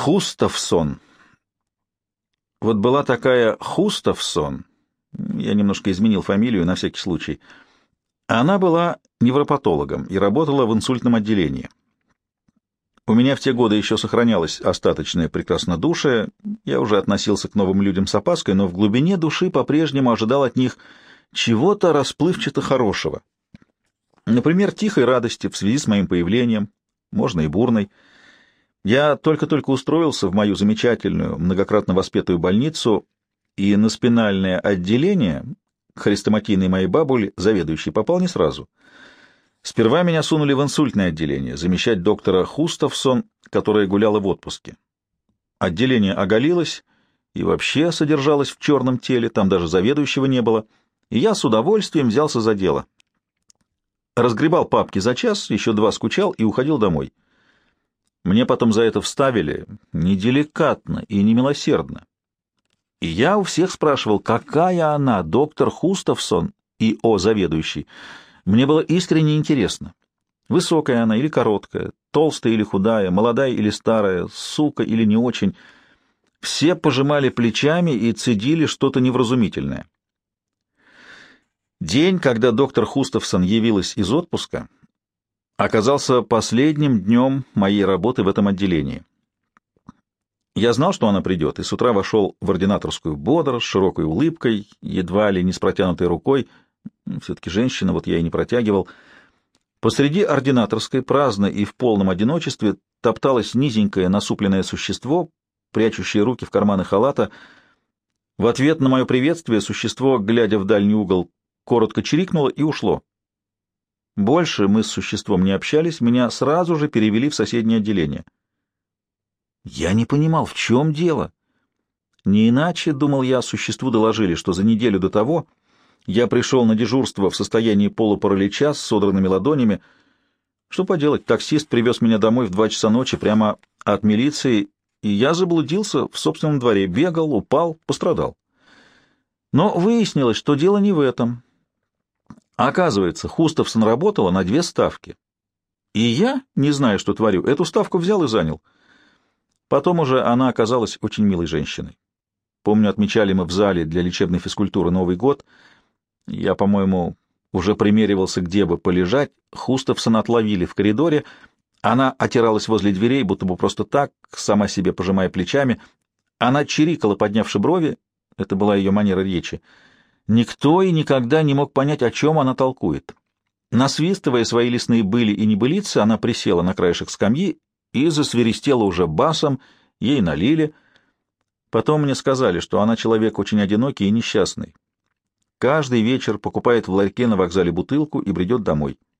Хустовсон. Вот была такая Хустовсон, я немножко изменил фамилию на всякий случай. Она была невропатологом и работала в инсультном отделении. У меня в те годы еще сохранялось остаточное прекраснодушие, я уже относился к новым людям с опаской, но в глубине души по-прежнему ожидал от них чего-то расплывчато хорошего. Например, тихой радости в связи с моим появлением, можно и бурной. Я только-только устроился в мою замечательную, многократно воспетую больницу, и на спинальное отделение хрестоматийной моей бабули заведующий попал не сразу. Сперва меня сунули в инсультное отделение, замещать доктора Хустовсон, которая гуляла в отпуске. Отделение оголилось и вообще содержалось в черном теле, там даже заведующего не было, и я с удовольствием взялся за дело. Разгребал папки за час, еще два скучал и уходил домой. Мне потом за это вставили неделикатно и немилосердно. И я у всех спрашивал, какая она, доктор Хустовсон и О, заведующий. Мне было искренне интересно. Высокая она или короткая, толстая или худая, молодая или старая, сука или не очень. Все пожимали плечами и цедили что-то невразумительное. День, когда доктор Хустовсон явилась из отпуска, оказался последним днем моей работы в этом отделении. Я знал, что она придет, и с утра вошел в ординаторскую бодро, с широкой улыбкой, едва ли не с протянутой рукой. Все-таки женщина, вот я и не протягивал. Посреди ординаторской, праздно и в полном одиночестве, топталось низенькое насупленное существо, прячущее руки в карманы халата. В ответ на мое приветствие существо, глядя в дальний угол, коротко чирикнуло и ушло. Больше мы с существом не общались, меня сразу же перевели в соседнее отделение. Я не понимал, в чем дело. Не иначе, думал я, существу доложили, что за неделю до того я пришел на дежурство в состоянии полупаралича с содранными ладонями. Что поделать, таксист привез меня домой в два часа ночи прямо от милиции, и я заблудился в собственном дворе, бегал, упал, пострадал. Но выяснилось, что дело не в этом. Оказывается, Хустовсон работала на две ставки. И я, не зная, что творю, эту ставку взял и занял. Потом уже она оказалась очень милой женщиной. Помню, отмечали мы в зале для лечебной физкультуры Новый год. Я, по-моему, уже примеривался, где бы полежать. Хустовсон отловили в коридоре. Она отиралась возле дверей, будто бы просто так, сама себе пожимая плечами. Она чирикала, поднявши брови. Это была ее манера речи. Никто и никогда не мог понять, о чем она толкует. Насвистывая свои лесные были и небылицы, она присела на краешек скамьи и засверистела уже басом, ей налили. Потом мне сказали, что она человек очень одинокий и несчастный. Каждый вечер покупает в ларьке на вокзале бутылку и бредет домой.